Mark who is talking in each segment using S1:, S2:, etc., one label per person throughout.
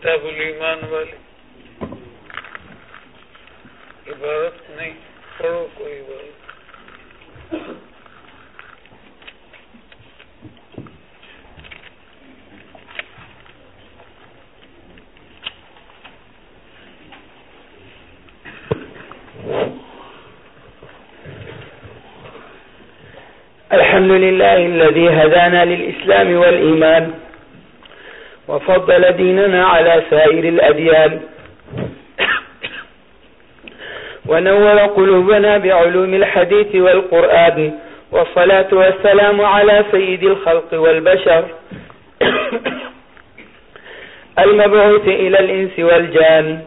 S1: کتاب الایمان والی عبارت نہیں پڑھو کوئی عبارت
S2: الحمد لله الذي هدانا للإسلام والإيمان وفضل ديننا على سائر الأديان. ونور قلوبنا بعلوم الحديث والقرآن. والصلاة والسلام على سيد الخلق والبشر. المبعوث إلى الإنس والجان.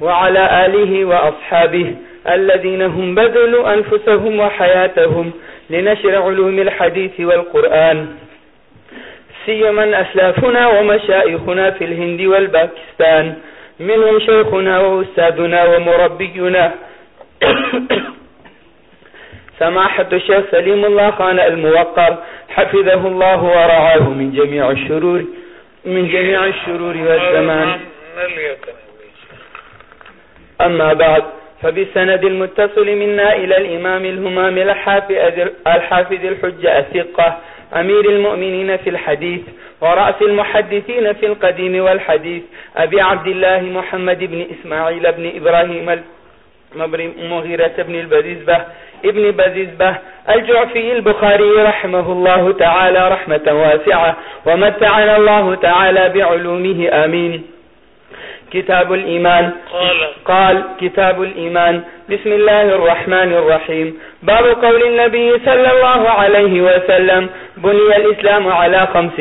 S2: وعلى آله وأصحابه الذين هم بذلوا أنفسهم وحياتهم لنشر علوم الحديث والقرآن. سيما أسلافنا ومشائخنا في الهند والباكستان منهم شيخنا وأستاذنا ومربينا سماحة الشيخ سليم الله خان الموقر حفظه الله ورعاه من جميع الشرور من جميع الشرور والزمان. أما بعد فبالسند المتصل منا إلى الإمام الهمام الحافظ الحجة الثقة أمير المؤمنين في الحديث ورأس المحدثين في القديم والحديث أبي عبد الله محمد بن إسماعيل بن إبراهيم مغيرة بن البزيزبة ابن بزيزبة الجعفي البخاري رحمه الله تعالى رحمة واسعة ومتعنا الله تعالى بعلومه آمين. كتاب الإيمان.
S1: قال.
S2: قال كتاب الإيمان. بسم الله الرحمن الرحيم باب قول النبي صلى الله عليه وسلم. بني الإسلام على خمس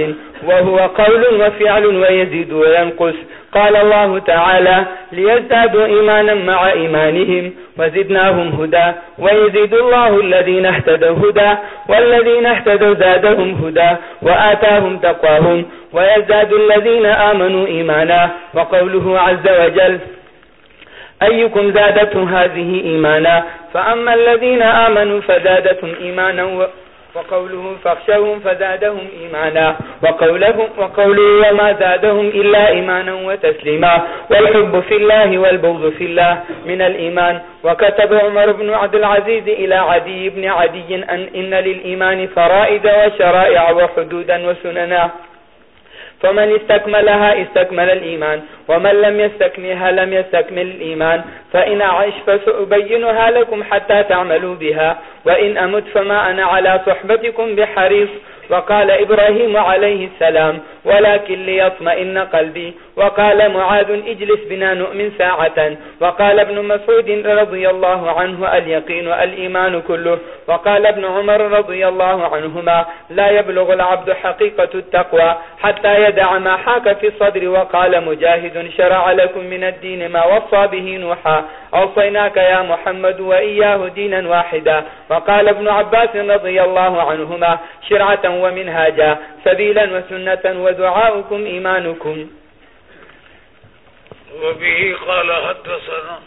S2: وهو قول وفعل ويزيد وينقص قال الله تعالى ليزدادوا إيمانا مع إيمانهم وزدناهم هدى ويزيد الله الذين اهتدوا هدى والذين اهتدوا زادهم هدى وآتاهم تقواهم ويزداد الذين آمنوا إيمانا وقوله عز وجل أيكم زادتهم هذه إيمانا؟ فأما الذين آمنوا فزادتهم إيمانا وقوله فاخشوهم فزادهم إيمانا. وقوله, وقوله وما زادهم إلا إيمانا وتسليما. والحب في الله والبغض في الله من الإيمان. وكتب عمر بن عبد العزيز إلى عدي بن عدي أن إن للإيمان فرائد وشرائع وحدودا وسننا. فمن استكملها استكمل الإيمان، ومن لم يستكملها لم يستكمل الإيمان. فإن أعيش فسأبينها لكم حتى تعملوا بها. وإن أمت فما أنا على صحبتكم بحريص. وقال إبراهيم عليه السلام ولكن ليطمئن قلبي وقال معاذ اجلس بنا نؤمن ساعة وقال ابن مسعود رضي الله عنه اليقين الإيمان كله وقال ابن عمر رضي الله عنهما لا يبلغ العبد حقيقة التقوى حتى يدع ما حاك في الصدر وقال مجاهد شرع لكم من الدين ما وصى به نوحا أوصيناك يا محمد وإياه دينا واحدا وقال ابن عباس رضي الله عنهما شرعة ومنهاجا سبيلا وسنة وزنة ودعاؤكم إيمانكم
S1: وبه قال حدثنا.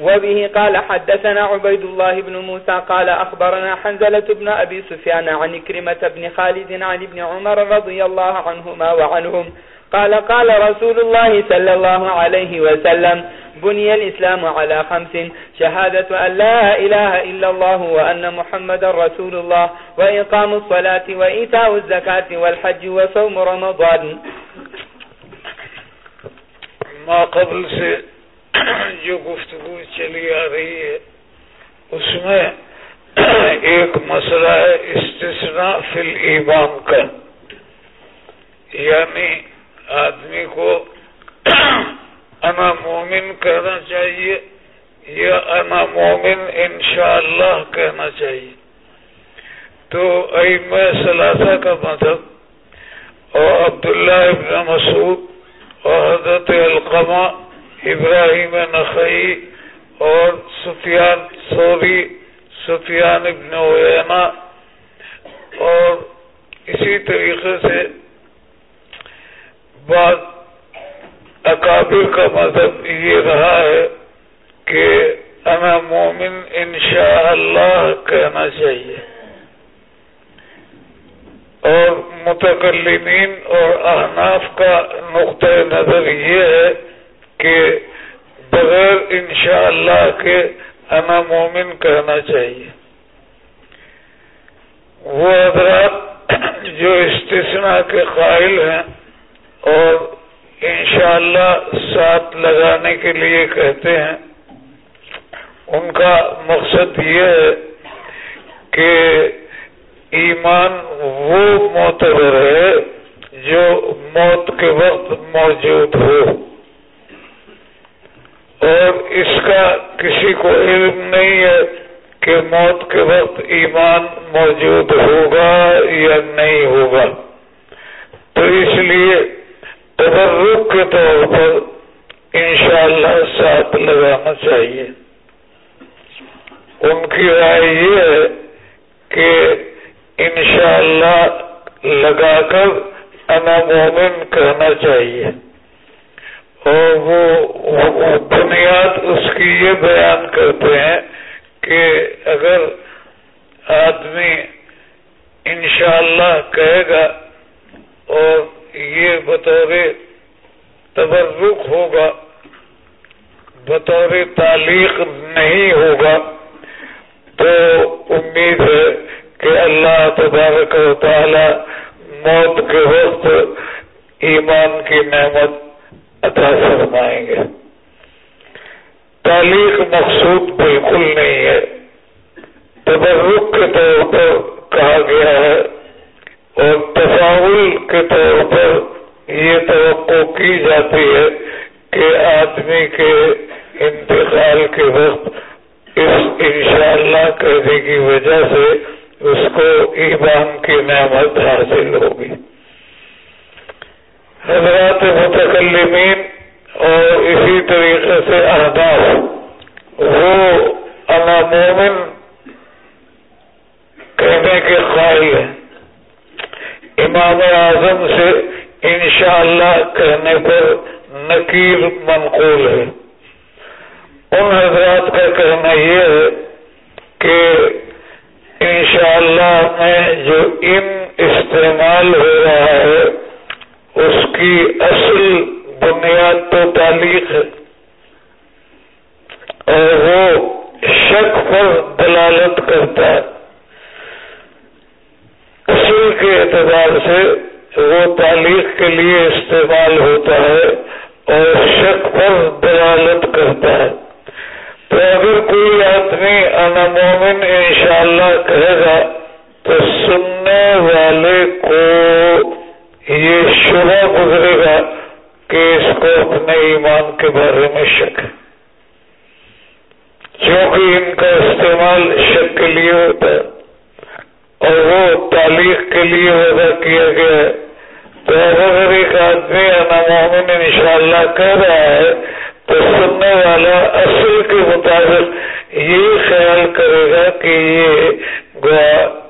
S2: وبه قال حدثنا عبيد الله بن موسى قال أخبرنا حنزلة بن أبي سفيان عن كرمة بن خالد عن ابن عمر رضي الله عنهما وعنهم قال قال رسول الله صلى الله عليه وسلم بني الإسلام على خمس. شهادة أن لا إله إلا الله وأن محمد رسول الله وإقام الصلاة وإيتاء الزكاة والحج وصوم رمضان.
S1: ما قبل سے جو گفتگو چلی آ رہی ہے، اس میں ایک مسئلہ ہے استثناء فی الایمان کا۔ یعنی آدمی کو انا مومن کہنا چاہیے، یا انا مومن انشاءاللہ کہنا چاہیے۔ تو ایم ثلاثہ کا مذہب اور عبداللہ ابن مسعود اور حضرت القمہ، ابراہیم نخعی اور سفیان سوری، سفیان ابن وینا اور اسی طریقے سے بعض اکابر کا مذہب یہ رہا ہے کہ انا مومن انشاء اللہ کہنا چاہیے۔ اور متکلمین اور احناف کا نقطۂ نظر یہ ہے کہ بغیر انشاءاللہ کے انا مومن کہنا چاہیے۔ وہ حضرات جو استثناء کے قائل ہیں اور انشاءاللہ ساتھ لگانے کے لیے کہتے ہیں۔ ان کا مقصد یہ ہے کہ ایمان وہ معتبر ہے جو موت کے وقت موجود ہو۔ اور اس کا کسی کو علم نہیں ہے کہ موت کے وقت ایمان موجود ہوگا یا نہیں ہوگا۔ تو اس لیے تبرک کے طور پر انشاءاللہ ساتھ لگانا چاہیے۔ ان کی رائے یہ ہے کہ انشاءاللہ لگا کر انا مومن کہنا چاہیے۔ اور وہ بنیاد اس کی یہ بیان کرتے ہیں کہ اگر آدمی انشاءاللہ کہے گا اور یہ بطور تبرک ہوگا، بطور تعلیق نہیں ہوگا، تو امید ہے کہ اللہ تبارک و تعالی موت کے وقت ایمان کی نعمت عطا فرمائیں گے۔ تعلیق مقصود بالکل نہیں ہے۔ تبرک کے طور پر کہا گیا ہے اور تفاول کے طور پر یہ توقع کی جاتی ہے کہ آدمی کے انتقال کے وقت اس انشاءاللہ کہنے کی وجہ سے اس کو ایمان کی نعمت حاصل ہوگی۔ حضرات متکلمین اور اسی طریقے سے اہداف وہ مومن کہنے کے قائل ہیں۔ امام اعظم سے انشاءاللہ کہنے پر نکیر منقول ہے۔ ان حضرات کا کہنا یہ ہے کہ انشاءاللہ میں جو ان استعمال ہو رہا ہے، اس کی اصل بنیاد تو تعلیق ہے۔ اور وہ شک پر دلالت کرتا ہے۔ اصل کے اعتبار سے وہ تعلیق کے لیے استعمال ہوتا ہے اور شک پر دلالت کرتا ہے۔ تو اگر کوئی آدمی مومن انشاءاللہ کہے گا، تو سننے والے کو یہ شبہ گزرے گا کہ اس کو اپنے ایمان کے بارے میں شک ہے۔ کیونکہ ان کا استعمال شک کے لیے ہوتا ہے۔ اور وہ تعلیق کے لیے وضع کیا گیا ہے۔ تو اگر ایک آدمی مومن انشاءاللہ کہہ رہا ہے، تو سننے والا اصل کے مطابق یہ خیال کرے گا کہ یہ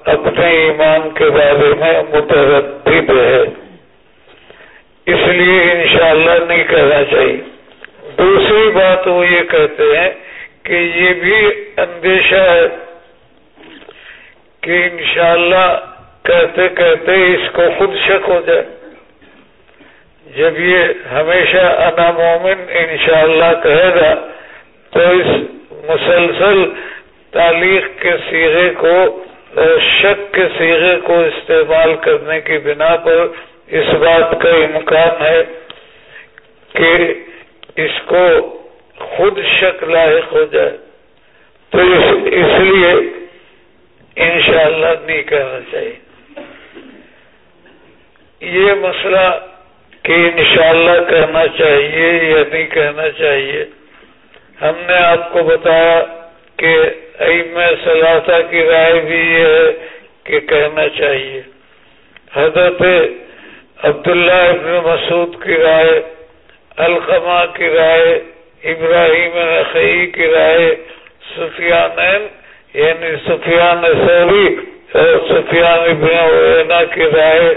S1: اپنے ایمان کے بارے میں متردد ہے۔ اس لیے انشاءاللہ نہیں کہنا چاہیے۔ دوسری بات وہ یہ کہتے ہیں کہ یہ بھی اندیشہ ہے۔ کہ انشاءاللہ کہتے کہتے اس کو خود شک ہو جائے۔ جب یہ ہمیشہ انا مومن انشاءاللہ کہے گا، تو اس مسلسل تعلیق کے سیغے کو شک کے سیغے کو استعمال کرنے کی بنا پر اس بات کا امکان ہے کہ اس کو خود شک لاحق ہو جائے۔ تو اس لیے انشاءاللہ نہیں کہنا چاہیے۔ یہ مسئلہ کہ انشاءاللہ کہنا چاہیے یا نہیں کہنا چاہیے، ہم نے آپ کو بتایا کہ ایم ثلاثہ کی رائے بھی یہ ہے کہ کہنا چاہیے۔ حضرت عبداللہ ابن مسعود کی رائے، القمہ کی رائے، ابراہیم نقی کی رائے، سفیان یعنی سفیان سوری اور سفیان ابن کی رائے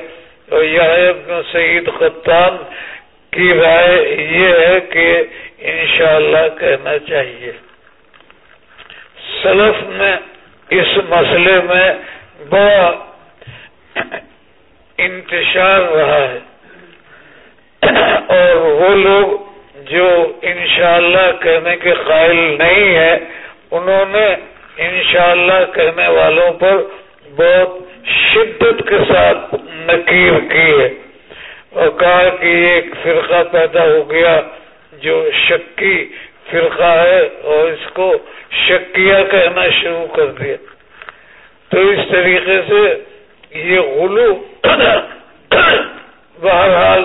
S1: اور یہ سعید خطان کی رائے یہ ہے کہ انشاءاللہ کہنا چاہیے۔ سلف میں اس مسئلے میں بڑا انتشار رہا ہے۔ اور وہ لوگ جو انشاءاللہ کہنے کے قائل نہیں ہے انہوں نے انشاءاللہ کہنے والوں پر بہت شدت کے ساتھ نکیر کی ہے اور کہا کہ ایک فرقہ پیدا ہو گیا جو شکی فرقہ ہے اور اس کو شکیہ کہنا شروع کر دیا۔ تو اس طریقے سے یہ غلو بہرحال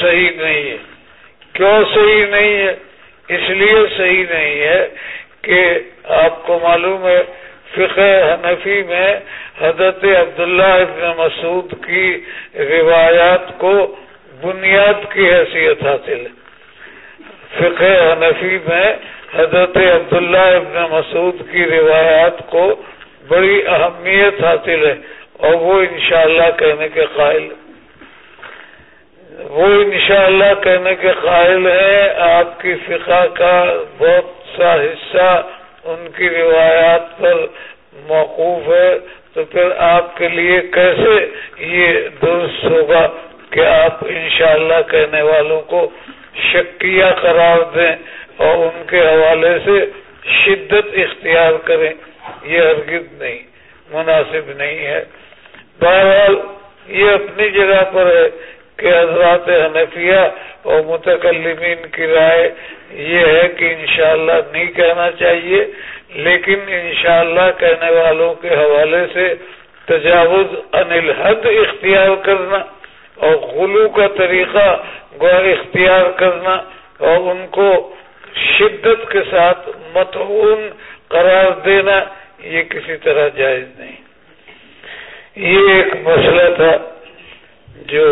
S1: صحیح نہیں ہے۔ کیوں صحیح نہیں ہے؟ اس لیے صحیح نہیں ہے کہ آپ کو معلوم ہے، فقہ حنفی میں حضرت عبداللہ ابن مسعود کی روایات کو بنیاد کی حیثیت حاصل ہے۔ فقہ حنفی میں حضرت عبداللہ ابن مسعود کی روایات کو بڑی اہمیت حاصل ہے اور وہ انشاءاللہ کہنے کے قائل وہ انشاءاللہ کہنے کے قائل ہیں، آپ کی فقہ کا بہت سا حصہ ان کی روایات پر موقوف ہے۔ تو پھر آپ کے لیے کیسے یہ درست ہوگا کہ آپ انشاءاللہ کہنے والوں کو شکیہ قرار دیں اور ان کے حوالے سے شدت اختیار کریں؟ یہ ہرگز نہیں، مناسب نہیں ہے۔ بہرحال یہ اپنی جگہ پر ہے۔ کہ حضرات حنفیہ اور متکلمین کی رائے یہ ہے کہ انشاءاللہ نہیں کہنا چاہیے، لیکن انشاءاللہ کہنے والوں کے حوالے سے تجاوز ان الحد اختیار کرنا اور غلو کا طریقہ غور اختیار کرنا اور ان کو شدت کے ساتھ متعون قرار دینا، یہ کسی طرح جائز نہیں۔ یہ ایک مسئلہ تھا جو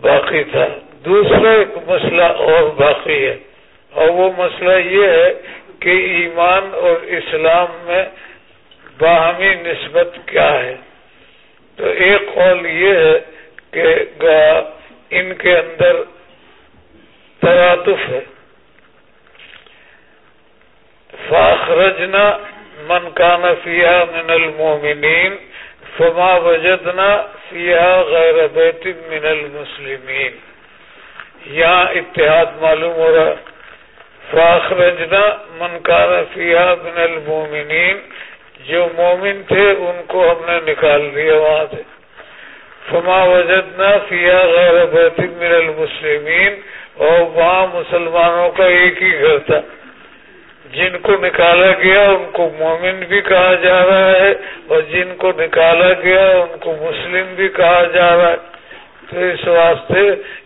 S1: باقی تھا۔ دوسرا ایک مسئلہ اور باقی ہے۔ اور وہ مسئلہ یہ ہے کہ ایمان اور اسلام میں باہمی نسبت کیا ہے۔ تو ایک قول یہ ہے کہ ان کے اندر تراتف ہے۔ فاخرجنا من کان من المومنین فما وجدنا فیا غیر بیت من المسلمین۔ یہاں اتحاد معلوم ہو رہا فاخرجنا من کان فیا من المومنین۔ جو مومن تھے ان کو ہم نے نکال دیا وہاں سے۔ فما وجدنا فیا غیر بیت من المسلمین۔ اور وہاں مسلمانوں کا ایک ہی گھر تھا۔ جن کو نکالا گیا ان کو مومن بھی کہا جا رہا ہے، اور جن کو نکالا گیا ان کو مسلم بھی کہا جا رہا ہے۔ تو اس واسطے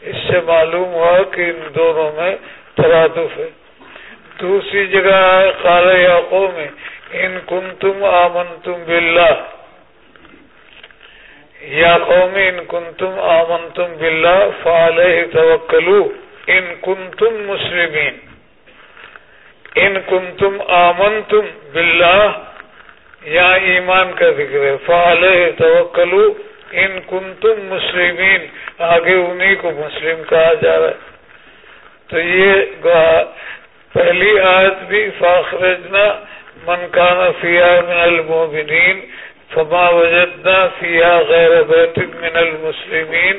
S1: اس سے معلوم ہوا کہ ان دونوں میں ترادف ہے۔ دوسری جگہ خال یاقوں میں، ان کن تم آمن تم بلّہ یا قوم ان کن تم آمن تم بلّہ فالح توکلو۔ ان کن تم مسلمین۔ ان کن تم آمن تم بلّہ یا ایمان کا ذکر ہے۔ فعال توکلو ان کن تم مسلمین۔ آگے انہیں کو مسلم کہا جا رہا ہے۔ تو یہ پہلی آیت بھی فاخرجنا من کانا فیا من المومنین، فما وجدنا فیا غیر بیت من المسلمین۔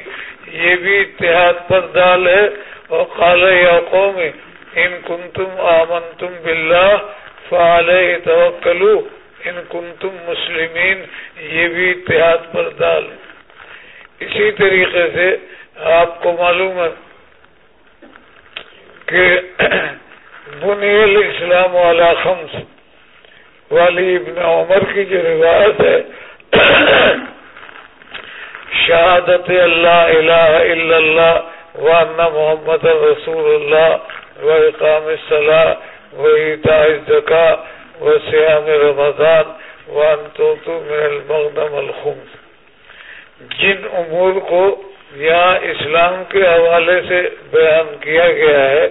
S1: یہ بھی اتحاد پر دال ہے۔ اور قال یا قوم ان کنتم آمنتم باللہ فعلیہ توکلو، ان کنتم مسلمین، یہ بھی اتحاد پر دال اسی طریقے سے آپ کو معلوم ہے کہ بنی الاسلام والا خمس، والی ابن عمر کی جو روایت ہے، شہادت اللہ الہ الا اللہ وان محمد رسول اللہ و اقام الصلاة و ایتاء الزکاة و سیام رمضان و انتوتو من المغنم الخمس۔ جن امور کو یہاں اسلام کے حوالے سے بیان کیا گیا ہے،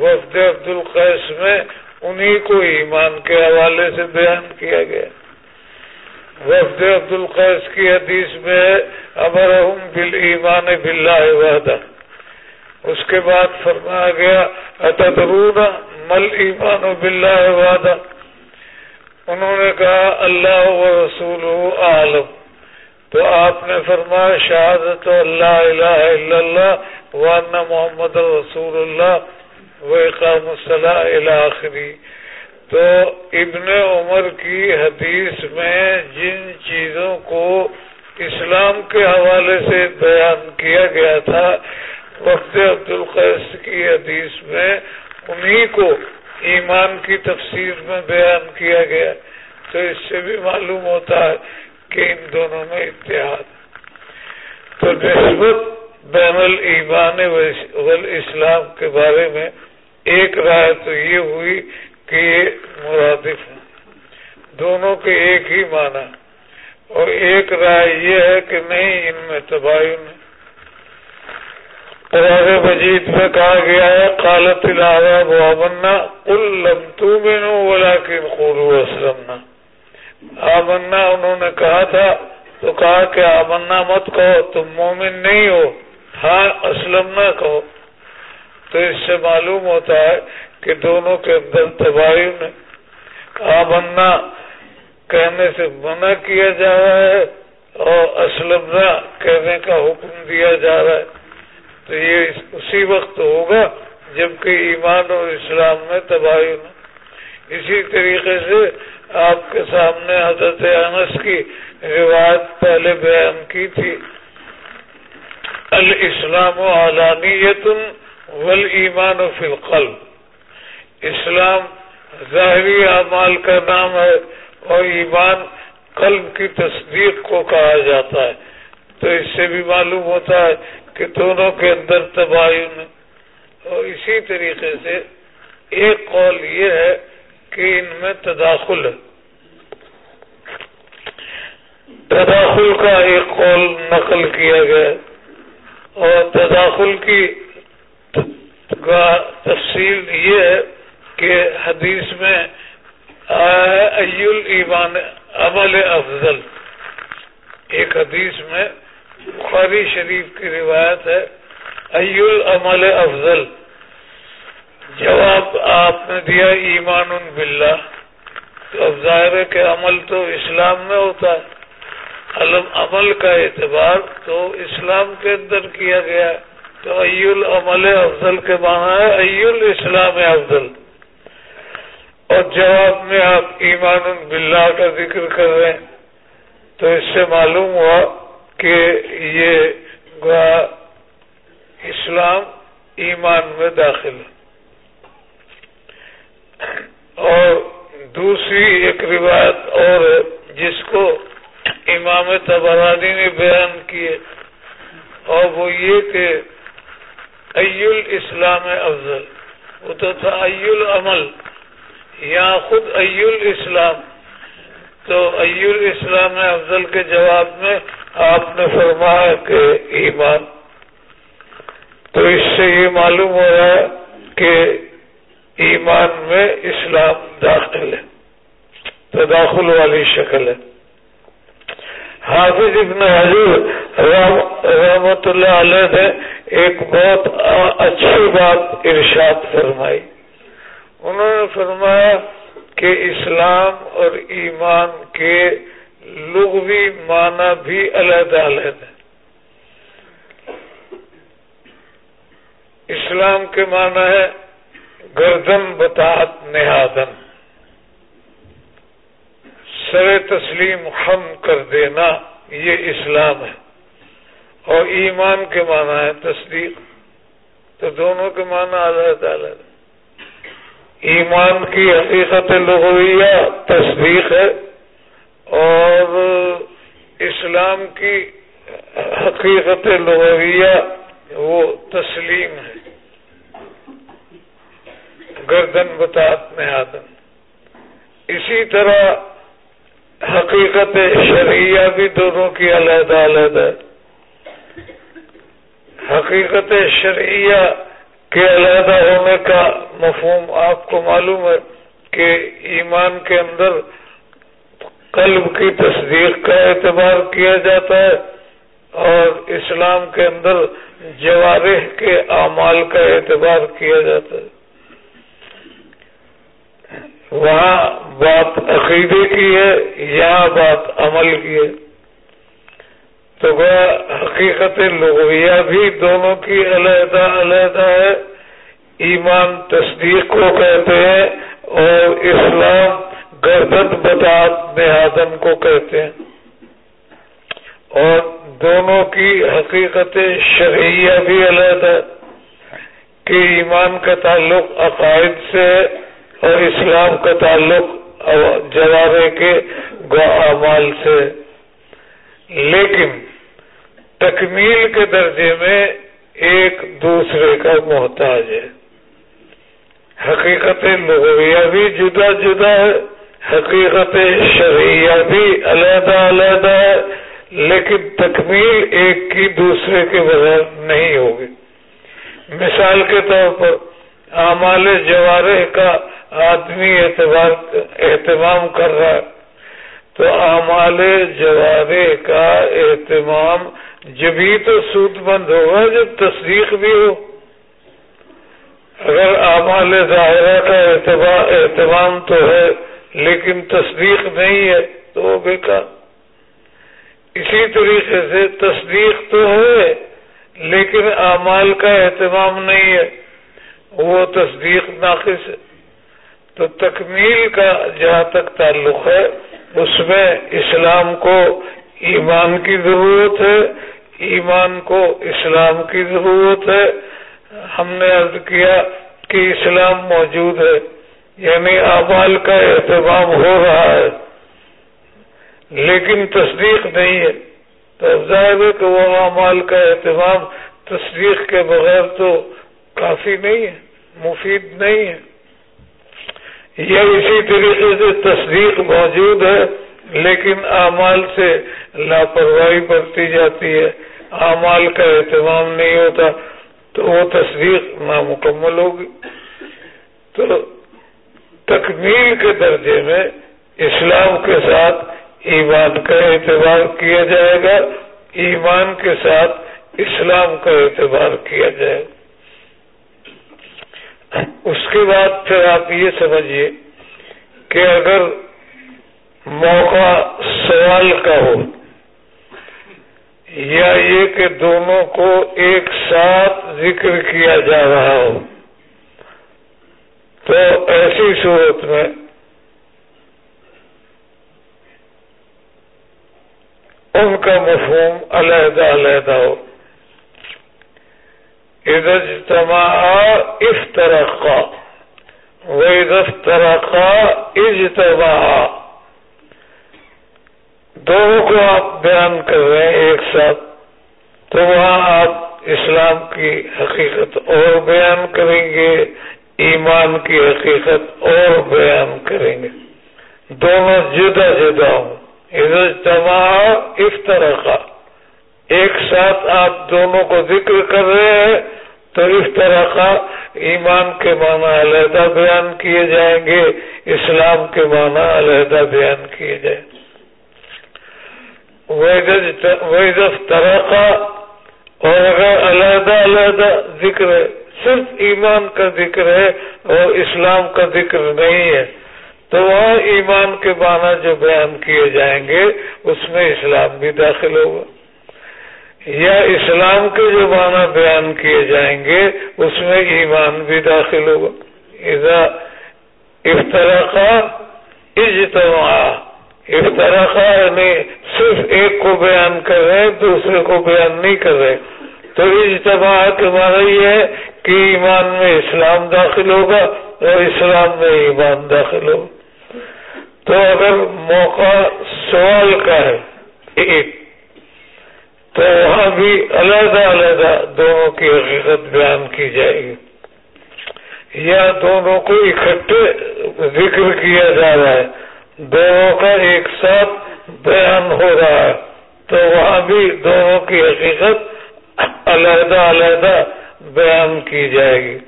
S1: وفد عبد القیس میں انہی کو ایمان کے حوالے سے بیان کیا گیا۔ وفد عبد القیس کی حدیث میں امرحم بال ایمان بلّہ وحدہ۔ اس کے بعد فرمایا گیا اتدرون مل ایمان و بلّہ وعدہ انہوں نے کہا، اللہ و رسول عالم تو آپ نے فرمایا، شہادت اللہ الہ الا اللہ وانا محمد رسول اللہ، و اقام الصلاح آخری. تو ابن عمر کی حدیث میں جن چیزوں کو اسلام کے حوالے سے بیان کیا گیا تھا وقت عبد القیس کی حدیث میں انہی کو ایمان کی تفسیر میں بیان کیا گیا۔ تو اس سے بھی معلوم ہوتا ہے کہ ان دونوں میں اتحاد۔ تو نسبت بین المان اسلام کے بارے میں ایک رائے تو یہ ہوئی کہ یہ مرادف ہیں۔ دونوں کے ایک ہی معنی۔ اور ایک رائے یہ ہے کہ نہیں، ان میں تباہی قرآن مجید میں کہا گیا ہے کالت العرب وامنا قل لم تؤمنوا ولكن قولوا اسلمنا۔ آمنا، انہوں نے کہا تھا، تو کہا کہ آمنا مت کہو، تم مومن نہیں ہو۔ ہاں اسلمنا کہو۔ تو اس سے معلوم ہوتا ہے کہ دونوں کے اندر تباہی نے آمنا کہنے سے منع کیا جا رہا ہے اور اسلمنا کہنے کا حکم دیا جا رہا ہے۔ تو یہ اسی وقت ہوگا جبکہ ایمان اور اسلام میں تباہی ہو۔ اسی طریقے سے آپ کے سامنے حضرت انس کی روایت پہلے بیان کی تھی۔ الاسلام و علانیت ول ایمان و اسلام ظاہری اعمال کا نام ہے اور ایمان قلب کی تصدیق کو کہا جاتا ہے۔ تو اس سے بھی معلوم ہوتا ہے کہ دونوں کے اندر تباہی اور اسی طریقے سے ایک قول یہ ہے کہ ان میں تداخل ہے۔ تداخل کا ایک قول نقل کیا گیا اور تداخل کی تفصیل یہ ہے کہ حدیث میں ایل ایمان عمل افضل۔ ایک حدیث میں بخاری شریف کی روایت ہے العمل افضل۔ جواب آپ نے دیا، ایمان باللہ۔ تو اب ظاہر ہے کہ عمل تو اسلام میں ہوتا ہے۔ علم عمل کا اعتبار تو اسلام کے اندر کیا گیا۔ ہے تو العمل افضل کے معنی ہے الاسلام افضل۔ اور جواب میں آپ ایمان باللہ کا ذکر کر رہے ہیں۔ تو اس سے معلوم ہوا کہ یہ اسلام ایمان میں داخل ہے۔ اور دوسری ایک روایت اور جس کو امام تبرانی نے بیان کیے اور وہ یہ کہ ایل اسلام افضل، وہ تو تھا ایل عمل، یا خود ایل اسلام۔ تو ایل اسلام افضل کے جواب میں آپ نے فرمایا کہ ایمان، تو اس سے یہ معلوم ہو رہا ہے کہ ایمان میں اسلام داخل ہے، تداخل والی شکل ہے۔ حافظ ابن حضور رحمت اللہ علیہ نے ایک بہت اچھی بات ارشاد فرمائی۔ انہوں نے فرمایا کہ اسلام اور ایمان کے لغوی معنی بھی علیحدہ علیحدہ اسلام کے معنی ہے گردن بتات نہادن۔ سر تسلیم ہم کر دینا، یہ اسلام ہے۔ اور ایمان کے معنی ہے تصدیق۔ تو دونوں کے معنی علیحدہ علیحدہ۔ ایمان کی حقیقت لغویہ تصدیق ہے۔ اور اسلام کی حقیقت لغویہ وہ تسلیم ہے۔ گردن بتات میں آدم۔ اسی طرح حقیقت شرعیہ بھی دونوں کی علیحدہ علیحدہ حقیقت شرعیہ کے علیحدہ ہونے کا مفہوم آپ کو معلوم ہے کہ ایمان کے اندر قلب کی تصدیق کا اعتبار کیا جاتا ہے اور اسلام کے اندر جوارح کے اعمال کا اعتبار کیا جاتا ہے۔ وہاں بات عقیدے کی ہے، یہاں بات عمل کی ہے۔ تو وہ حقیقت لغویہ بھی دونوں کی علیحدہ علیحدہ ہے۔ ایمان تصدیق کو کہتے ہیں اور اسلام گردت بتات نہادن کو کہتے ہیں۔ اور دونوں کی حقیقت شرعیہ بھی علیحدہ کہ ایمان کا تعلق عقائد سے اور اسلام کا تعلق جوارے کے اعمال سے لیکن تکمیل کے درجے میں ایک دوسرے کا محتاج ہے۔ حقیقت لغویہ بھی جدا جدا ہے۔ حقیقت شرعیہ بھی علیحدہ علیحدہ ہے، لیکن تکمیل ایک کی دوسرے کے بغیر نہیں ہوگی۔ مثال کے طور پر اعمال جوارح کا آدمی اعتبار اہتمام کر رہا ہے، تو اعمال جوارے کا اہتمام جبھی تو سود بند ہوگا جب تصدیق بھی ہو۔ اگر اعمال ظاہرہ کا اہتمام تو ہے لیکن تصدیق نہیں ہے تو وہ بیکار اسی طریقے سے تصدیق تو ہے، لیکن اعمال کا اہتمام نہیں ہے۔ وہ تصدیق ناقص ہے۔ تو تکمیل کا جہاں تک تعلق ہے، اس میں اسلام کو ایمان کی ضرورت ہے۔ ایمان کو اسلام کی ضرورت ہے۔ ہم نے عرض کیا کہ اسلام موجود ہے۔ یعنی اعمال کا اہتمام ہو رہا ہے۔ لیکن تصدیق نہیں ہے۔ تو ظاہر ہے کہ وہ اعمال کا اہتمام تصدیق کے بغیر تو کافی نہیں ہے، مفید نہیں ہے۔ یا اسی طریقے سے تصدیق موجود ہے، لیکن اعمال سے لاپرواہی برتی جاتی ہے۔ اعمال کا اہتمام نہیں ہوتا تو وہ تصدیق نامکمل ہوگی۔ تو تکمیل کے درجے میں اسلام کے ساتھ ایمان کا اعتبار کیا جائے گا، ایمان کے ساتھ اسلام کا اعتبار کیا جائے۔ گا اس کے بعد پھر آپ یہ سمجھیے کہ اگر موقع سوال کا ہو، یا یہ کہ دونوں کو ایک ساتھ ذکر کیا جا رہا ہو تو ایسی صورت میں ان کا مفہوم علیحدہ علیحدہ ہو۔ اجتماع افترقا وإذا افترقا اجتماع۔ دونوں کو آپ بیان کر رہے ہیں ایک ساتھ، تو وہاں آپ اسلام کی حقیقت اور بیان کریں گے۔ ایمان کی حقیقت اور بیان کریں گے۔ دونوں جدا جدا ہوں۔ اجتماع افترقا۔ ایک ساتھ آپ دونوں کو ذکر کر رہے ہیں تو اس طرح کا ایمان کے معنی علیحدہ بیان کیے جائیں گے، اسلام کے معنی علیحدہ بیان کیے جائیں۔ طرح کا اور اگر علیحدہ علیحدہ ذکر ہے صرف ایمان کا ذکر ہے اور اسلام کا ذکر نہیں ہے۔ تو وہاں ایمان کے معنی جو بیان کیے جائیں گے، اس میں اسلام بھی داخل ہوگا۔ یا اسلام کے جو معنی بیان کیے جائیں گے، اس میں ایمان بھی داخل ہوگا۔ افطرقہ اجتماع۔ افطرقہ یعنی صرف ایک کو بیان کر رہے دوسرے کو بیان نہیں کر رہے۔ تو اجتماع کے معنی یہ ہے کہ ایمان میں اسلام داخل ہوگا اور اسلام میں ایمان داخل ہوگا۔ تو اگر موقع سوال کا ہے ایک، تو وہاں بھی علیحدہ علیحدہ دونوں کی حقیقت بیان کی جائے گی۔ یا دونوں کو اکٹھے ذکر کیا جا رہا ہے، دونوں کا ایک ساتھ بیان ہو رہا ہے، تو وہاں بھی دونوں کی حقیقت علیحدہ علیحدہ بیان کی جائے گی۔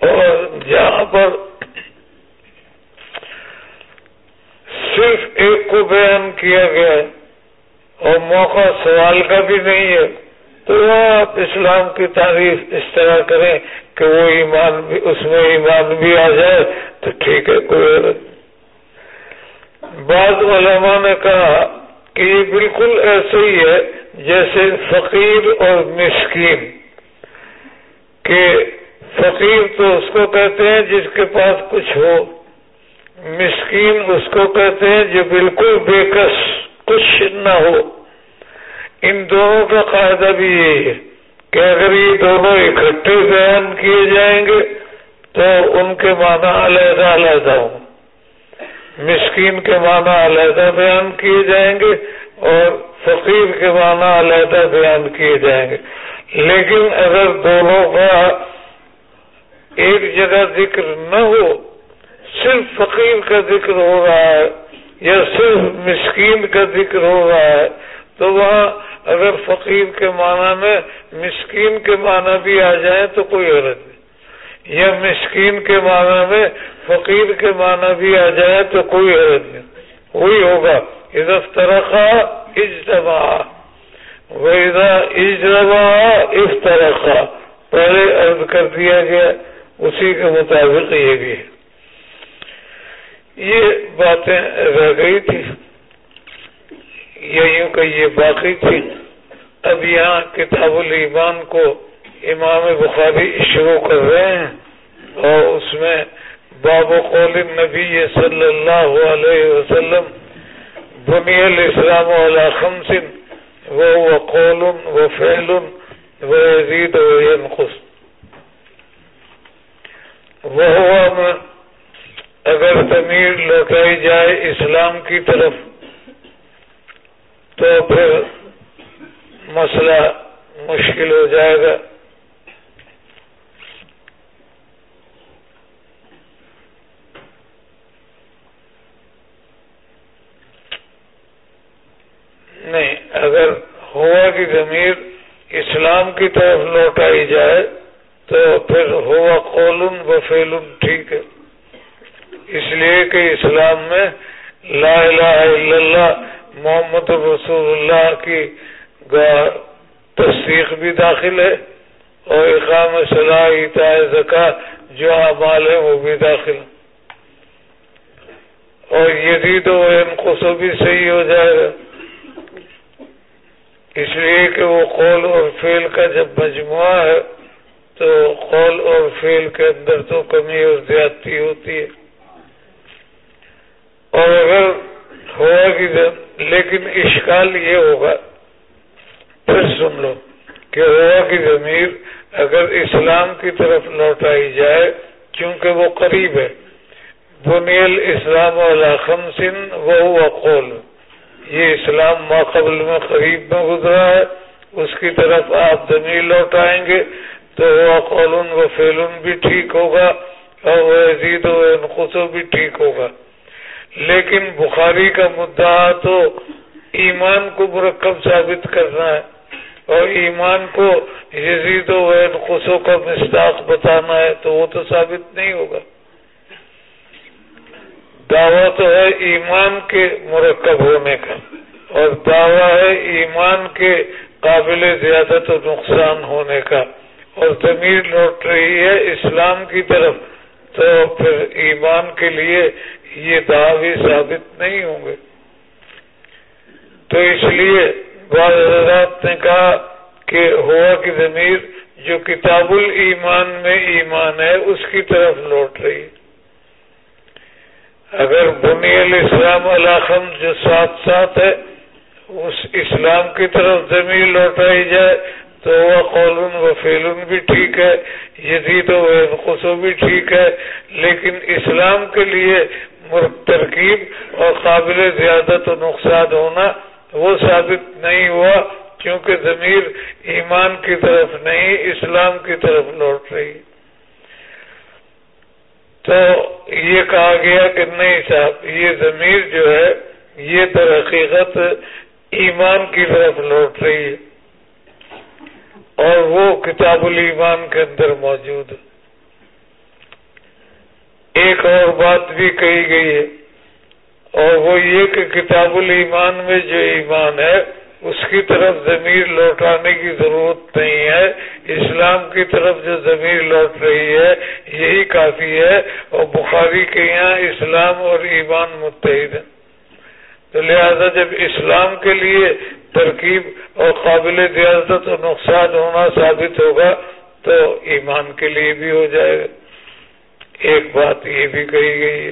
S1: اور جہاں پر صرف ایک کو بیان کیا گیا ہے اور موقع سوال کا بھی نہیں ہے۔ تو آپ اسلام کی تعریف اس طرح کریں کہ وہ ایمان بھی، اس میں ایمان بھی آ جائے تو ٹھیک ہے، کوئی بعض علماء نے کہا کہ یہ بالکل ایسے ہی ہے جیسے فقیر اور مسکین، کہ فقیر تو اس کو کہتے ہیں جس کے پاس کچھ ہو، مسکین اس کو کہتے ہیں جو بالکل بے کس، کچھ نہ ہو۔ ان دونوں کا قاعدہ بھی یہی ہے کہ اگر یہ دونوں اکٹھے بیان کیے جائیں گے، تو ان کے معنی علیحدہ علیحدہ ہوں۔ مسکین کے معنی علیحدہ بیان کیے جائیں گے اور فقیر کے معنی علیحدہ بیان کیے جائیں گے۔ لیکن اگر دونوں کا ایک جگہ ذکر نہ ہو، صرف فقیر کا ذکر ہو رہا ہے یا صرف مسکین کا ذکر ہو رہا ہے، تو وہاں اگر فقیر کے معنی میں مسکین کے معنی بھی آ جائیں تو کوئی عرض نہیں۔ یا مسکین کے معنی میں فقیر کے معنی بھی آ جائے تو کوئی حرض نہیں۔ وہی ہوگا۔ افطرخا اجتماع اجتماع افترخا پہلے عرض کر دیا گیا، اسی کے مطابق یہ بھی ہے۔ یہ باتیں رہ گئی تھی۔ یا یوں کہ یہ باقی تھی۔ اب یہاں کتاب الایمان کو امام بخاری شروع کر رہے ہیں اور اس میں باب قول نبی صلی اللہ علیہ وسلم بنی الاسلام علی خمس وہ قول و فعل و عزید و ینقص۔ وہ اگر تمیر لوٹائی جائے اسلام کی طرف، تو پھر مسئلہ مشکل ہو جائے گا نہیں اگر ہوا کی ضمیر اسلام کی طرف لوٹائی جائے تو پھر ہوا قولن و فیلن ٹھیک ہے۔ اس لیے کہ اسلام میں لا الہ الا اللہ، محمد رسول اللہ کی تصدیق بھی داخل ہے اور اقام صلاح زکا جو اعمال ہے وہ بھی داخل اور یزید و ان کو بھی صحیح ہو جائے گا۔ اس لیے کہ وہ قول اور فیل کا جب مجموعہ ہے، تو قول اور فیل کے اندر تو کمی اور زیادتی ہوتی ہے۔ اور اگر ہوا کہ لیکن اشکال یہ ہوگا، پھر سن لو کہ ہوا کی ضمیر اگر اسلام کی طرف لوٹائی جائے کیونکہ وہ قریب ہے۔ بنیل اسلام خمسن، وہ قول۔ یہ اسلام ماقبل میں قریب میں گزرا ہے، اس کی طرف آپ زمین لوٹائیں گے تو وہ قولن و فیلن بھی ٹھیک ہوگا اور وہ عزید و انخصو بھی ٹھیک ہوگا۔ لیکن بخاری کا مدعا تو ایمان کو مرکب ثابت کرنا ہے اور ایمان کو یزید و انخصو کا مستاق بتانا ہے تو وہ تو ثابت نہیں ہوگا۔ دعویٰ تو ہے ایمان کے مرکب ہونے کا اور دعویٰ ہے ایمان کے قابل زیادت و نقصان ہونے کا اور زمین لوٹ رہی ہے اسلام کی طرف تو پھر ایمان کے لیے یہ دعوی ثابت نہیں ہوں گے۔ تو اس لیے بعض حضرات نے کہا کہ ہوا کی ضمیر جو کتاب المان میں ایمان ہے اس کی طرف لوٹ رہی ہے۔ اگر بنی الاسلام الخم جو ساتھ ساتھ ہے، اس اسلام کی طرف زمین لوٹائی جائے، تو وہ قولن و فیلن بھی ٹھیک ہے، یزید و بھی ٹھیک ہے، لیکن اسلام کے لیے ترکیب اور قابل زیادت و نقصان ہونا وہ ثابت نہیں ہوا، کیونکہ ضمیر ایمان کی طرف نہیں، اسلام کی طرف لوٹ رہی۔ تو یہ کہا گیا کہ نہیں صاحب، یہ ضمیر جو ہے، یہ در حقیقت ایمان کی طرف لوٹ رہی ہے۔ اور وہ کتاب الایمان کے اندر موجود۔ ہے ایک اور بات بھی کہی گئی ہے، اور وہ یہ کہ کتاب الایمان میں جو ایمان ہے اس کی طرف ضمیر لوٹانے کی ضرورت نہیں ہے۔ اسلام کی طرف جو ضمیر لوٹ رہی ہے، یہی کافی ہے۔ اور بخاری کے یہاں اسلام اور ایمان متحد ہے تو لہذا جب اسلام کے لیے ترکیب اور قابل زیادت و نقصان ہونا ثابت ہوگا، تو ایمان کے لیے بھی ہو جائے گا۔ ایک بات یہ بھی کہی گئی ہے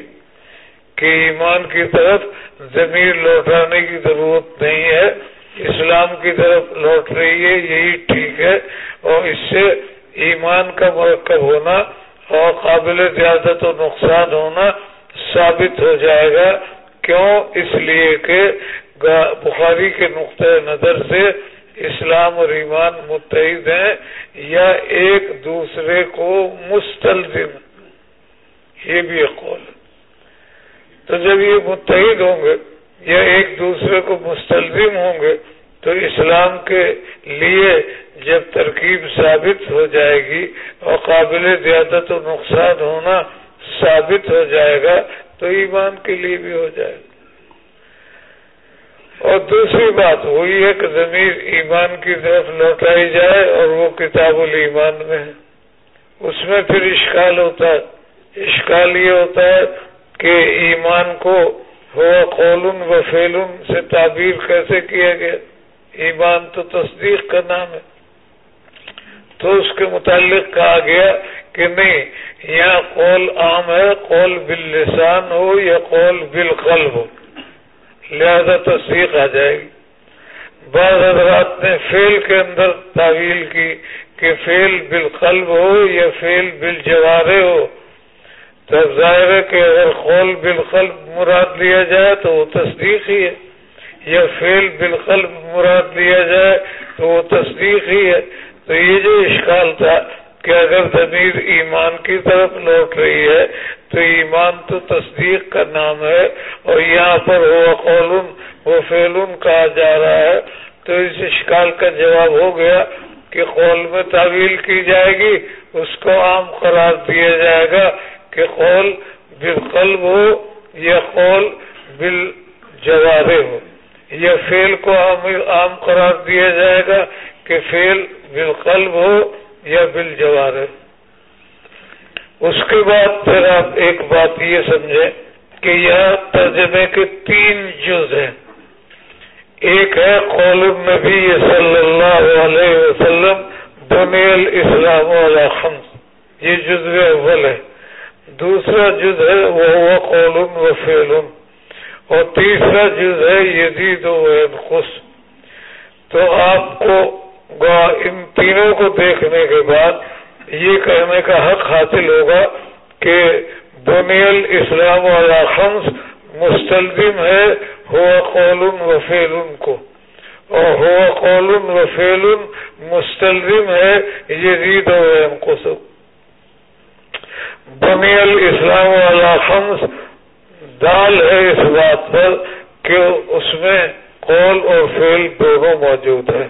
S1: کہ ایمان کی طرف زمین لوٹانے کی ضرورت نہیں ہے۔ اسلام کی طرف لوٹ رہی ہے، یہی ٹھیک ہے۔ اور اس سے ایمان کا مرکب ہونا اور قابل زیادت و نقصان ہونا ثابت ہو جائے گا۔ کیوں؟ اس لیے کہ بخاری کے نقطۂ نظر سے اسلام اور ایمان متحد ہیں یا ایک دوسرے کو مستلزم۔ یہ بھی ایک قول تو جب یہ متحد ہوں گے یا ایک دوسرے کو مستلزم ہوں گے، تو اسلام کے لیے جب ترکیب ثابت ہو جائے گی اور قابل زیادت و نقصان ہونا ثابت ہو جائے گا، تو ایمان کے لیے بھی ہو جائے گا۔ اور دوسری بات، وہی ہے کہ زمین ایمان کی طرف لوٹائی جائے اور وہ کتاب المان میں ہے۔ اس میں پھر اشکال ہوتا ہے۔ اشکال یہ ہوتا ہے کہ ایمان کو ہوا قولن و فیلن سے تعبیر کیسے کیا گیا؟ ایمان تو تصدیق کا نام ہے۔ تو اس کے متعلق کہا گیا کہ نہیں، یہاں قول عام ہے، قول باللسان ہو یا قول بالقلب ہو۔ لہذا تصدیق آ جائے گی۔ بعض حضرات نے فیل کے اندر تعویل کی کہ فیل بالقلب ہو یا فیل بل جوارے ہو۔ تو ظاہر ہے کہ اگر قول بالقلب مراد لیا جائے تو وہ تصدیق ہی ہے۔ یا فیل بالقلب مراد لیا جائے تو وہ تصدیق ہی ہے۔ تو یہ جو اشکال تھا کہ اگر ضمیر ایمان کی طرف لوٹ رہی ہے تو ایمان تو تصدیق کا نام ہے اور یہاں پر وہ قولن، وہ فیلن کہا جا رہا ہے۔ تو اس اشکال کا جواب ہو گیا کہ قول میں تعویل کی جائے گی، اس کو عام قرار دیا جائے گا۔ کہ قول بالقلب ہو، یا قول بال جوارے ہو۔ یا فیل کو عام قرار دیا جائے گا کہ فیل بالقلب ہو یا بل اس کے بعد پھر آپ ایک بات یہ سمجھیں کہ یہ ترجمے کے تین جز ہیں۔ ایک ہے قول النبی صلی اللہ علیہ وسلم بنیل اسلام خمس۔ یہ جزو اول ہے۔ دوسرا جز ہے وہ ہوا قول و فیل اور تیسرا جز ہے، یزید و خوش تو آپ کو ان تینوں کو دیکھنے کے بعد یہ کہنے کا حق حاصل ہوگا کہ بنیل اسلام والا خمس مستلزم ہے ہوا قول و فیلن کو. اور ہوا قول و فیلن مستلزم ہے یہ و بنیل اسلام والا خمس دال ہے اس بات پر کہ اس میں قول اور فیل دونوں موجود ہیں۔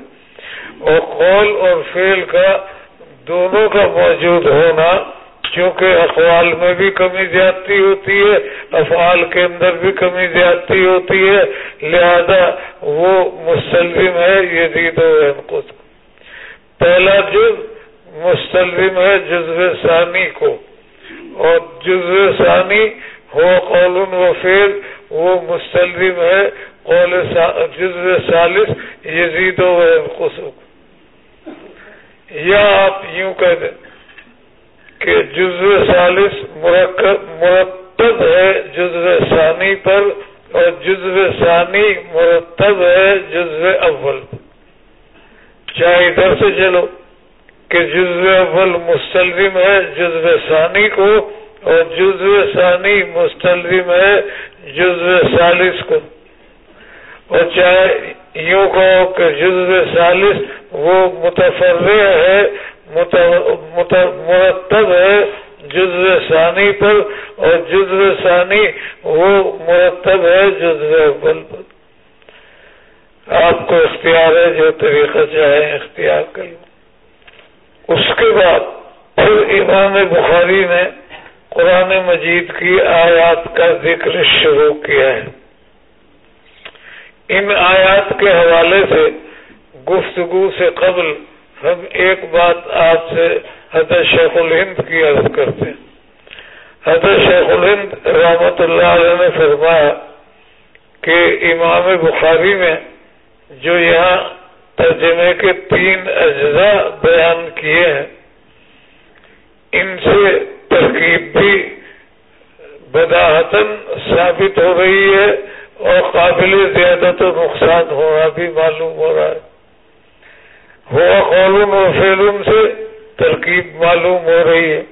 S1: اور قول اور فیل کا دونوں کا موجود ہونا چونکہ اقوال میں بھی کمی زیادتی ہوتی ہے، افعال کے اندر بھی کمی زیادتی ہوتی ہے، لہذا وہ مستلزم ہے یہ دید و پہلا جز مستلزم ہے جزو ثانی کو۔ اور جزو ثانی ہو قول و فیل وہ مستلزم ہے قول جزو ثالث، یزید و قسم یا آپ یوں کہہ دیں کہ جزو سالس مرتب ہے جزو ثانی پر اور جزو ثانی مرتب ہے جزو اول۔ چاہے ادھر سے چلو۔ کہ جزو اول مستلزم ہے، جزو ثانی کو، اور جزو ثانی مستلزم ہے، جزو سالس کو۔ اور چاہے یوں کہو کہ جزو سالس وہ متفر ہے مرتب ہے جزو ثانی پر، اور جزو ثانی وہ مرتب ہے جزو اول پر۔ آپ کو اختیار ہے، جو طریقہ چاہے اختیار کر لو اس کے بعد پھر امام بخاری نے قرآن مجید کی آیات کا ذکر شروع کیا ہے۔ ان آیات کے حوالے سے گفتگو سے قبل ہم ایک بات آپ سے حضرت شیخ الہند کی عرض کرتے ہیں۔ حضرت شیخ الہند رحمت اللہ علیہ نے فرمایا کہ امام بخاری میں جو یہاں ترجمے کے تین اجزاء بیان کیے ہیں۔ ان سے ترکیب بھی بداحتن ثابت ہو رہی ہے اور قابل زیادہ تو نقصان ہونا بھی معلوم ہو رہا ہے۔ ہوا قولن و فیلن سے ترکیب معلوم ہو رہی ہے۔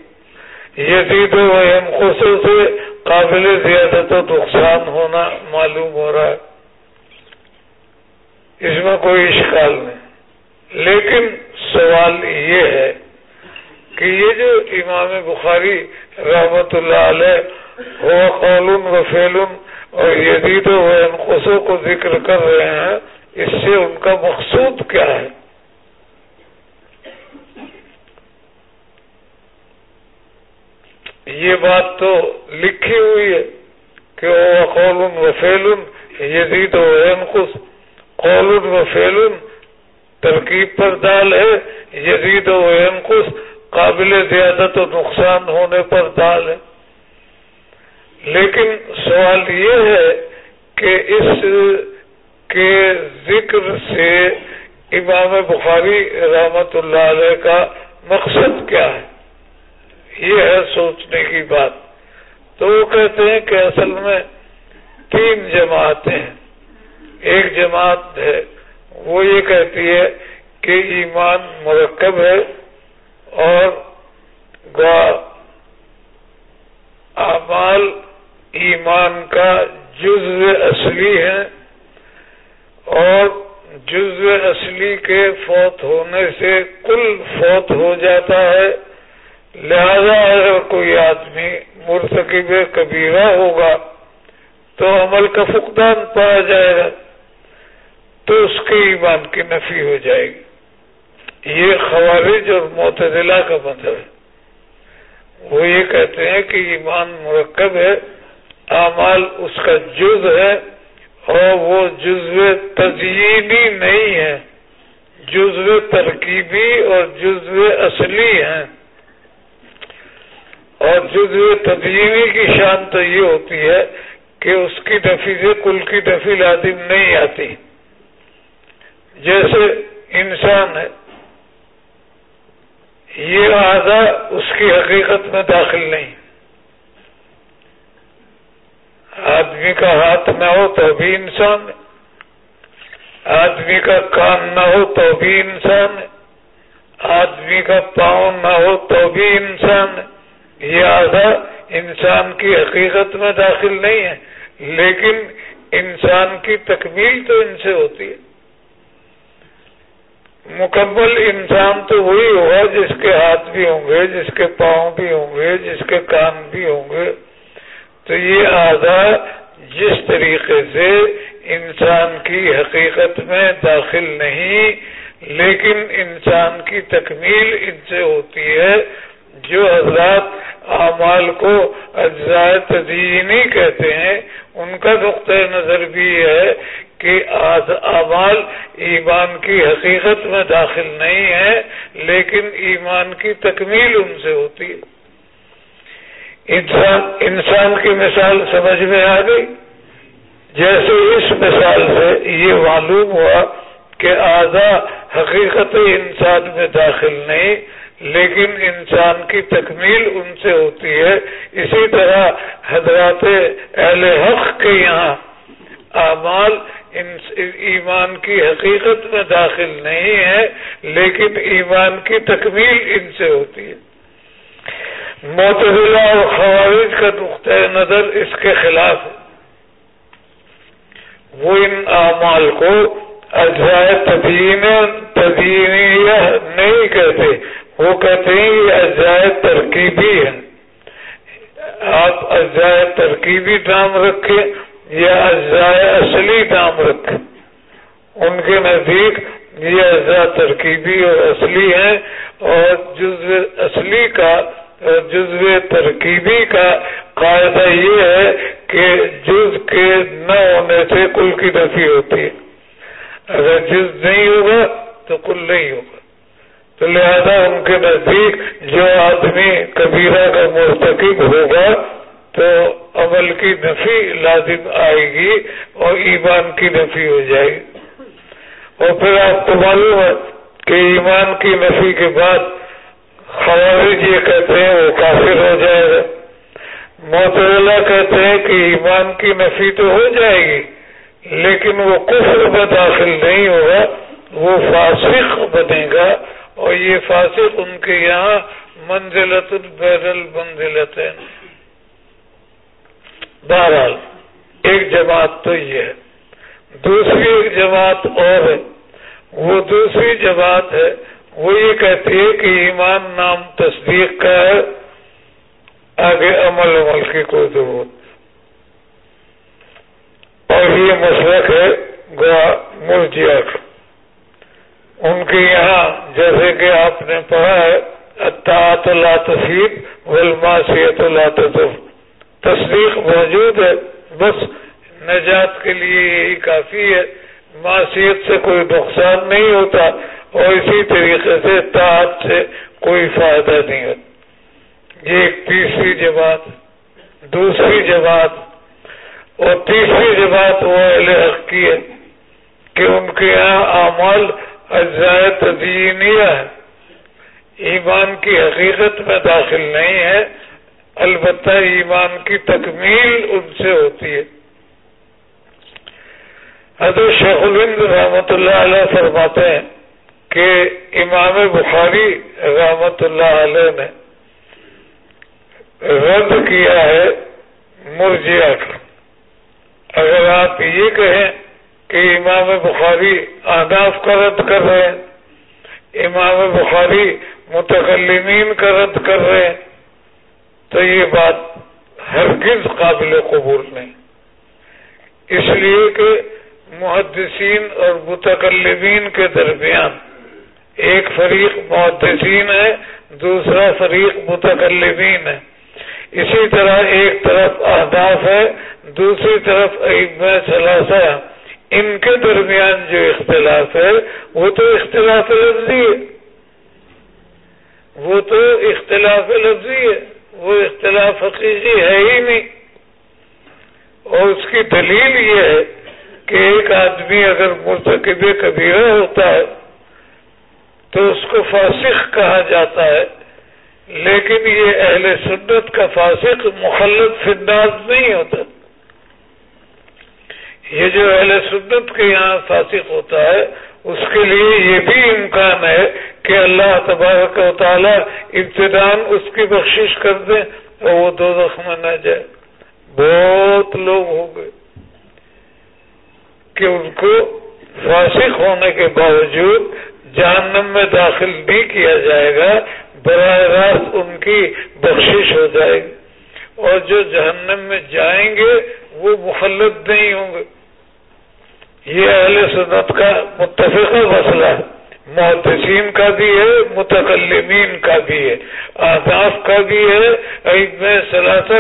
S1: یزید و خصو سے قابل زیادہ تو نقصان ہونا معلوم ہو رہا ہے۔ اس میں کوئی اشکال نہیں۔ لیکن سوال یہ ہے کہ یہ جو امام بخاری رحمت اللہ علیہ ہوا قولن و فیلن اور یزید و خصو کو ذکر کر رہے ہیں، اس سے ان کا مقصود کیا ہے؟ یہ بات تو لکھی ہوئی ہے کہ وہ قول و فیلن یزید و خص قول و فیلن ترکیب پر دال ہے، یزید و خص قابل زیادت و نقصان ہونے پر دال ہے۔ لیکن سوال یہ ہے کہ اس کے ذکر سے امام بخاری رحمت اللہ علیہ کا مقصد کیا ہے؟ یہ ہے سوچنے کی بات۔ تو وہ کہتے ہیں کہ اصل میں تین جماعتیں ہیں۔ ایک جماعت ہے، وہ یہ کہتی ہے کہ ایمان مرکب ہے اور اعمال ایمان کا جزو اصلی ہے اور جزو اصلی کے فوت ہونے سے کل فوت ہو جاتا ہے۔ لہذا اگر کوئی آدمی مرتکب کبیرہ ہوگا تو عمل کا فقدان پایا جائے گا۔ تو اس کے ایمان کی نفی ہو جائے گی۔ یہ خوارج اور معتدلہ کا مطلب ہے۔ وہ یہ کہتے ہیں کہ ایمان مرکب ہے، اعمال اس کا جز ہے اور وہ جزو تزئینی نہیں ہے۔ جزو ترکیبی اور جزو اصلی ہیں۔ اور جزو تدینی کی شان تو یہ ہوتی ہے کہ اس کی نفی سے کل کی نفی لازم نہیں آتی۔ جیسے انسان ہے یہ آدھا اس کی حقیقت میں داخل نہیں۔ آدمی کا ہاتھ نہ ہو تو بھی انسان ہے آدمی کا کان نہ ہو تو بھی انسان ہے آدمی کا پاؤں نہ ہو تو بھی انسان۔ ہے یہ آدھا انسان کی حقیقت میں داخل نہیں ہے، لیکن انسان کی تکمیل تو ان سے ہوتی ہے۔ مکمل انسان تو وہی ہوگا جس کے ہاتھ بھی ہوں گے، جس کے پاؤں بھی ہوں گے، جس کے کان بھی ہوں گے۔ تو یہ آدھا جس طریقے سے انسان کی حقیقت میں داخل نہیں، لیکن انسان کی تکمیل ان سے ہوتی ہے، جو حضرات اعمال کو اجزاء تدینی کہتے ہیں۔ ان کا نقطۂ نظر بھی ہے کہ اعمال ایمان کی حقیقت میں داخل نہیں ہے، لیکن ایمان کی تکمیل ان سے ہوتی ہے۔ انسان انسان کی مثال سمجھ میں آ گئی۔ جیسے اس مثال سے یہ معلوم ہوا کہ آدھا حقیقت انسان میں داخل نہیں، لیکن انسان کی تکمیل ان سے ہوتی ہے۔ اسی طرح حضرات اہل حق کے یہاں اعمال ایمان کی حقیقت میں داخل نہیں ہے، لیکن ایمان کی تکمیل ان سے ہوتی ہے۔ معتدلہ اور خوارج کا نقطۂ نظر اس کے خلاف ہے۔ وہ ان اعمال کو اجزائے تدین تدین نہیں کہتے، وہ کہتے ہیں یہ اجزائے ترکیبی ہے آپ اجزائے ترکیبی نام رکھیں یا اجزائے اصلی نام رکھیں ان کے نزدیک یہ اجزاء ترکیبی اور اصلی ہیں اور جز اصلی کا جزو ترکیبی کا قاعدہ یہ ہے کہ جز کے نہ ہونے سے کل کی نفی ہوتی ہے۔ اگر جز نہیں ہوگا تو کل نہیں ہوگا۔ تو لہذا ان کے نزدیک جو آدمی کبیرہ کا مرتکب ہوگا تو عمل کی نفی لازم آئے گی اور ایمان کی نفی ہو جائے گی۔ اور پھر آپ کو معلوم ہے کہ ایمان کی نفی کے بعد خوارج یہ کہتے ہیں وہ کافر ہو جائے گا۔ محترلہ کہتے ہیں کہ ایمان کی نفی تو ہو جائے گی، لیکن وہ کفر میں داخل نہیں ہوگا، وہ فاسق بنے گا۔ اور یہ فاسق ان کے یہاں منزلت البیرل منزلت بہرحال، ایک جماعت تو یہ ہے، دوسری ایک جماعت اور ہے۔ وہ دوسری جماعت ہے، وہ یہ کہتی ہے کہ ایمان نام تصدیق کا ہے، آگے عمل عمل کی کوئی ضرورت۔ اور یہ مسلک ہے گوا مرجیا کا ان کے یہاں جیسے کہ آپ نے پڑھا ہے، اطاعت اللہ تصیب والماسیت اللہ تصف تصدیق موجود ہے، بس نجات کے لیے یہی کافی ہے۔ معاشیت سے کوئی نقصان نہیں ہوتا اور اسی طریقے سے تعت سے کوئی فائدہ نہیں ہوتا۔ یہ ایک تیسری جماعت، دوسری جماعت اور تیسری جماعت وہ اہل حق کی ہے کہ ان کے یہاں اعمال اجزائے تدینیہ ہے ایمان کی حقیقت میں داخل نہیں ہے۔ البتہ ایمان کی تکمیل ان سے ہوتی ہے۔ حضرت شیخ الند رحمت اللہ علیہ فرماتے ہیں کہ امام بخاری رحمت اللہ علیہ نے رد کیا ہے مرجیا کا۔ اگر آپ یہ کہیں کہ امام بخاری آداف کا رد کر رہے ہیں، امام بخاری متکلمین کا رد کر رہے ہیں تو یہ بات ہرگز قابل قبول نہیں۔ اس لیے کہ محدثین اور متکلمین کے درمیان ایک فریق محدثین ہے، دوسرا فریق متکلمین ہے۔ اسی طرح ایک طرف اہداف ہے، دوسری طرف ثلاثہ ان کے درمیان جو اختلاف ہے، وہ تو اختلاف لفظی ہے۔ وہ تو اختلاف لفظی ہے۔ وہ اختلاف حقیقی ہے ہی نہیں۔ اور اس کی دلیل یہ ہے کہ ایک آدمی اگر مرتکب کبیرہ ہوتا ہے تو اس کو فاسق کہا جاتا ہے، لیکن یہ اہل سنت کا فاسق مخلط فنداز نہیں ہوتا۔ یہ جو اہل سنت کے یہاں فاسق ہوتا ہے، اس کے لیے یہ بھی امکان ہے کہ اللہ تبارک و تعالی ابتدان اس کی بخشش کر دیں اور وہ دو زخم نہ جائے۔ بہت لوگ ہو گئے کہ ان کو فاسق ہونے کے باوجود جہنم میں داخل نہیں کیا جائے گا، براہ راست ان کی بخشش ہو جائے گی۔ اور جو جہنم میں جائیں گے، وہ مخلط نہیں ہوں گے۔ یہ اہل سنت کا متفق مسئلہ ہے۔ محتسین کا بھی ہے، متکلمین کا بھی ہے۔ آداف کا بھی ہے، عید میں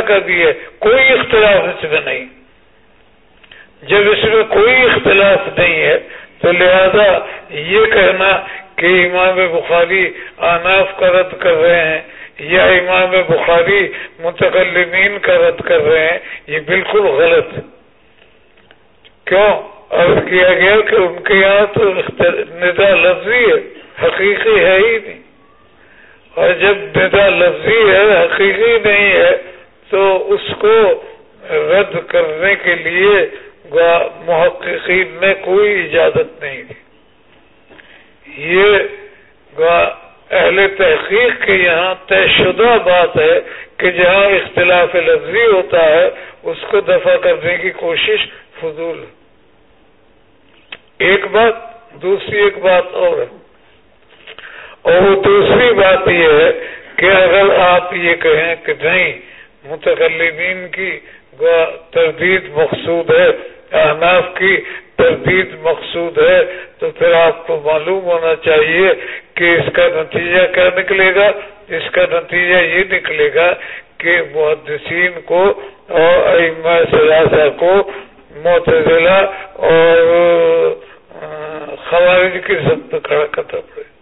S1: کا بھی ہے۔ کوئی اختلاف اس میں نہیں۔ جب اس میں کوئی اختلاف نہیں ہے، تو لہذا یہ کہنا کہ امام بخاری آناف کا رد کر رہے ہیں یا امام بخاری متکلمین کا رد کر رہے ہیں، یہ بالکل غلط ہے۔ کیوں؟ عرض کیا گیا کہ ان کے یہاں تو ندا لفظی ہے، حقیقی ہے ہی نہیں۔ اور جب ندا لفظی ہے، حقیقی نہیں ہے، تو اس کو رد کرنے کے لیے محققین میں کوئی اجازت نہیں دی یہ اہل تحقیق کے یہاں طے شدہ بات ہے کہ جہاں اختلاف لفظی ہوتا ہے، اس کو دفع کرنے کی کوشش فضول ہے۔ ایک بات، دوسری ایک بات اور ہے۔ اور وہ دوسری بات یہ ہے کہ اگر آپ یہ کہیں کہ نہیں متکلمین کی تردید مقصود ہے، احناف کی تردید مقصود ہے، تو پھر آپ کو معلوم ہونا چاہیے کہ اس کا نتیجہ کیا نکلے گا۔ اس کا نتیجہ یہ نکلے گا کہ محدثین کو اور کو معتزلہ اور خوارج کی سب پہ کھڑا کرنا پڑے۔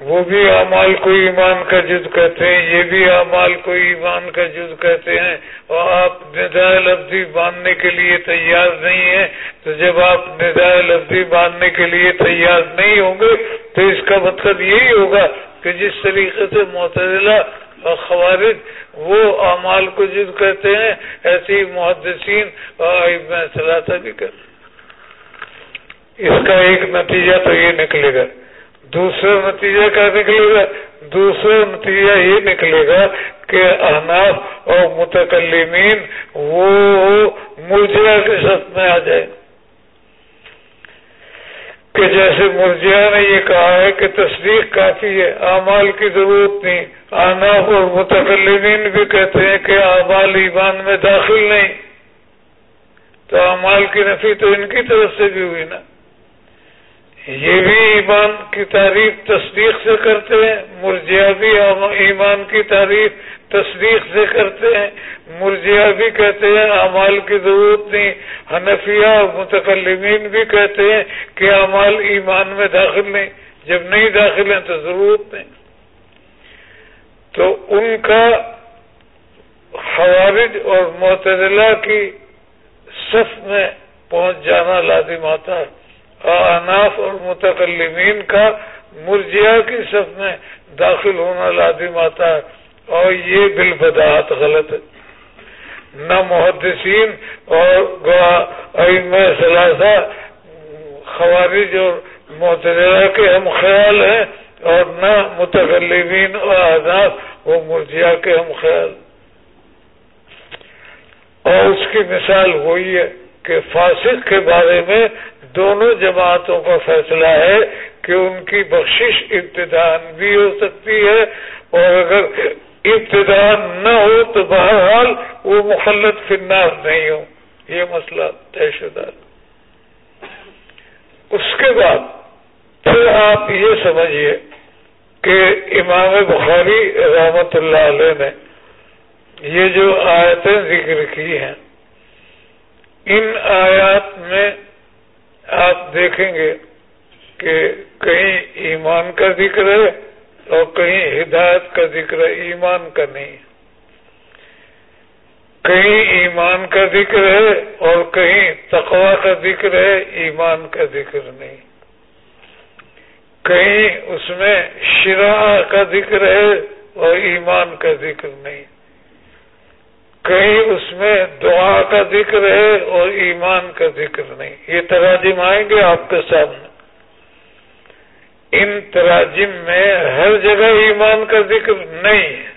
S1: وہ بھی اعمال کو ایمان کا جز کہتے ہیں، یہ بھی اعمال کو ایمان کا جز کہتے ہیں۔ اور آپ ندائے لفظی باندھنے کے لیے تیار نہیں ہیں، تو جب آپ ندائے لفظی باندھنے کے لیے تیار نہیں ہوں گے، تو اس کا مطلب یہی ہوگا کہ جس طریقے سے معتدلہ خوارج وہ اعمال کو جز کہتے ہیں ایسے ہی محدثین اور صلاح بھی کرتے اس کا ایک نتیجہ تو یہ نکلے گا۔ دوسرا نتیجہ کیا نکلے گا؟ دوسرا نتیجہ یہ نکلے گا کہ احناف اور متکلمین وہ مرجیا کے سب میں آ جائے کہ جیسے مرجیا نے یہ کہا ہے کہ تصدیق کافی ہے، اعمال کی ضرورت نہیں۔ احناف اور متکلمین بھی کہتے ہیں کہ اعمال ایمان میں داخل نہیں۔ تو اعمال کی نفی تو ان کی طرف سے بھی ہوئی نا۔ یہ بھی ایمان کی تعریف تصدیق سے کرتے ہیں، مرجیا بھی ایمان کی تعریف تصدیق سے کرتے ہیں۔ مرجیا بھی کہتے ہیں اعمال کی ضرورت نہیں۔ حنفیہ اور متکلمین بھی کہتے ہیں کہ اعمال ایمان میں داخل نہیں۔ جب نہیں داخل ہیں تو ضرورت نہیں۔ تو ان کا خوارج اور معتدلہ کی صف میں پہنچ جانا لازم آتا ہے۔ اناف اور متکلمین کا مرجیا کی صف میں داخل ہونا لازم آتا ہے۔ اور یہ بالبداحت غلط ہے۔ نہ محدثین اور ثلاثہ، خوارج اور محتجہ کے ہم خیال ہیں۔ اور نہ متکلمین اور اناف وہ مرجیا کے ہم خیال اور اس کی مثال وہی ہے کہ فاسق کے بارے میں دونوں جماعتوں کا فیصلہ ہے کہ ان کی بخشش ابتدان بھی ہو سکتی ہے، اور اگر ابتدان نہ ہو تو بہرحال وہ مخلط فنار نہیں ہو۔ یہ مسئلہ طے شدہ اس کے بعد پھر آپ یہ سمجھیے کہ امام بخاری رحمت اللہ علیہ نے یہ جو آیتیں ذکر کی ہیں، ان آیات میں آپ دیکھیں گے کہ کہیں ایمان کا ذکر ہے اور کہیں ہدایت کا ذکر ہے، ایمان کا نہیں۔ کہیں ایمان کا ذکر ہے اور کہیں تقوا کا ذکر ہے، ایمان کا ذکر نہیں۔ کہیں اس میں شراہ کا ذکر ہے اور ایمان کا ذکر نہیں۔ کہیں اس میں دعا کا ذکر ہے اور ایمان کا ذکر نہیں۔ یہ تراجم آئیں گے آپ کے سامنے۔ ان تراجم میں ہر جگہ ایمان کا ذکر نہیں ہے۔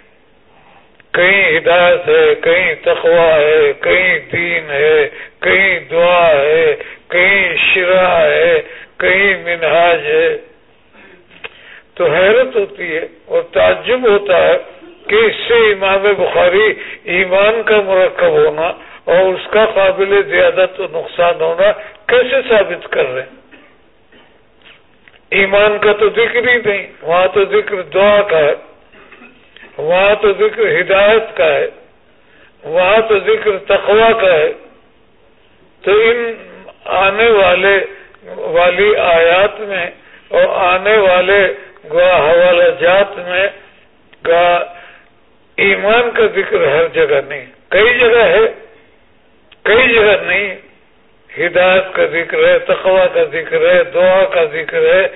S1: کہیں ہدایت ہے، کہیں تخوا ہے، کہیں دین ہے، کہیں دعا ہے، کہیں شرا ہے، کہیں منہاج ہے۔ تو حیرت ہوتی ہے اور تعجب ہوتا ہے کہ اس سے امام بخاری ایمان کا مرکب ہونا اور اس کا قابل زیادہ تو نقصان ہونا کیسے ثابت کر رہے ہیں؟ ایمان کا تو ذکر ہی نہیں، وہاں تو ذکر دعا کا ہے، وہاں تو ذکر ہدایت کا ہے، وہاں تو ذکر تقوا کا ہے۔ تو ان آنے والے والی آیات میں اور آنے والے حوالہ جات میں کا ایمان کا ذکر ہر جگہ نہیں۔ کئی جگہ ہے، کئی جگہ نہیں۔ ہدایت کا ذکر ہے تقوا کا ذکر ہے، دعا کا ذکر ہے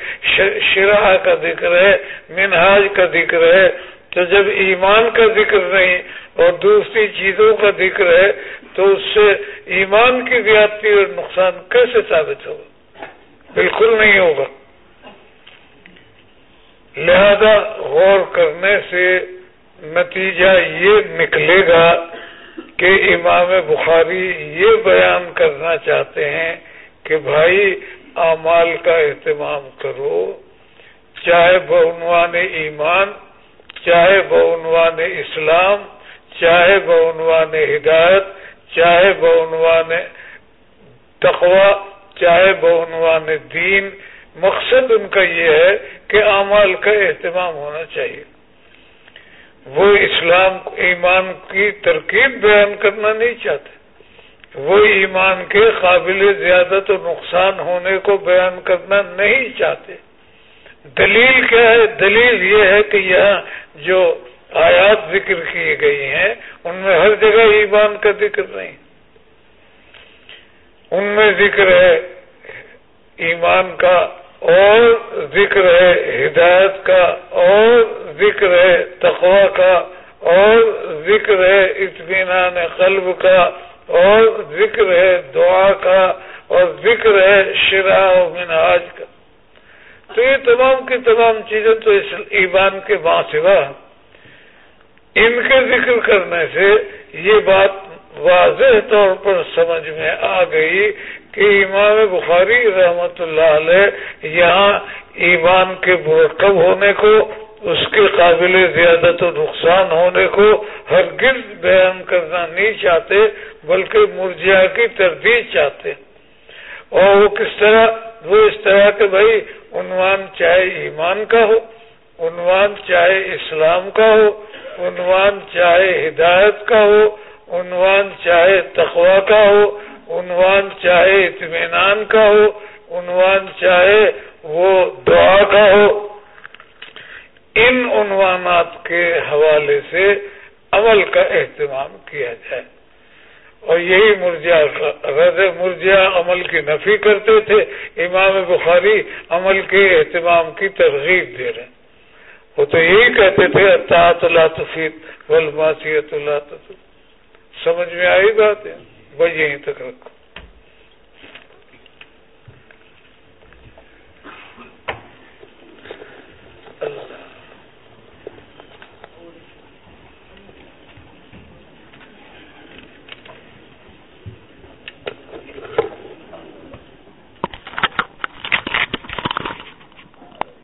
S1: شرح کا ذکر ہے، منہاج کا ذکر ہے۔ تو جب ایمان کا ذکر نہیں اور دوسری چیزوں کا ذکر ہے، تو اس سے ایمان کی زیادتی اور نقصان کیسے ثابت ہوگا؟ بالکل نہیں ہوگا۔ لہذا غور کرنے سے نتیجہ یہ نکلے گا کہ امام بخاری یہ بیان کرنا چاہتے ہیں کہ بھائی اعمال کا اہتمام کرو، چاہے بعنوان ایمان، چاہے بعنوان اسلام، چاہے بعنوان ہدایت، چاہے بعنوان تقوا چاہے بعنوان دین مقصد ان کا یہ ہے کہ اعمال کا اہتمام ہونا چاہیے۔ وہ اسلام ایمان کی ترکیب بیان کرنا نہیں چاہتے۔ وہ ایمان کے قابل زیادہ تو نقصان ہونے کو بیان کرنا نہیں چاہتے۔ دلیل کیا ہے؟ دلیل یہ ہے کہ یہاں جو آیات ذکر کی گئی ہیں، ان میں ہر جگہ ایمان کا ذکر نہیں۔ ان میں ذکر ہے ایمان کا اور ذکر ہے ہدایت کا، اور ذکر ہے تقوا کا، اور ذکر ہے اطمینان قلب کا، اور ذکر ہے دعا کا، اور ذکر ہے شرا و مناج کا۔ تو یہ تمام کی تمام چیزیں تو اس ایمان کے ماں سوا ان کے ذکر کرنے سے یہ بات واضح طور پر سمجھ میں آ گئی کہ امام بخاری رحمت اللہ علیہ یہاں ایمان کے مرکب ہونے کو، اس کے قابل زیادت و نقصان ہونے کو ہرگز بیان کرنا نہیں چاہتے، بلکہ مرجیا کی تردید چاہتے اور وہ کس طرح؟ وہ اس طرح کہ بھائی، عنوان چاہے ایمان کا ہو، عنوان چاہے اسلام کا ہو، عنوان چاہے ہدایت کا ہو، عنوان چاہے تقوا کا ہو عنوان چاہے اطمینان کا ہو، عنوان چاہے وہ دعا کا ہو، ان عنوانات کے حوالے سے عمل کا اہتمام کیا جائے۔ اور یہی مرجا رد مرجا عمل کی نفی کرتے تھے۔ امام بخاری عمل کے اہتمام کی ترغیب دے رہے ہیں۔ وہ تو یہی کہتے تھے، اطاعت اللہ تفید ولماسیت اللہ سمجھ میں آئی بات؟ ہے بس یہیں تک رکھو۔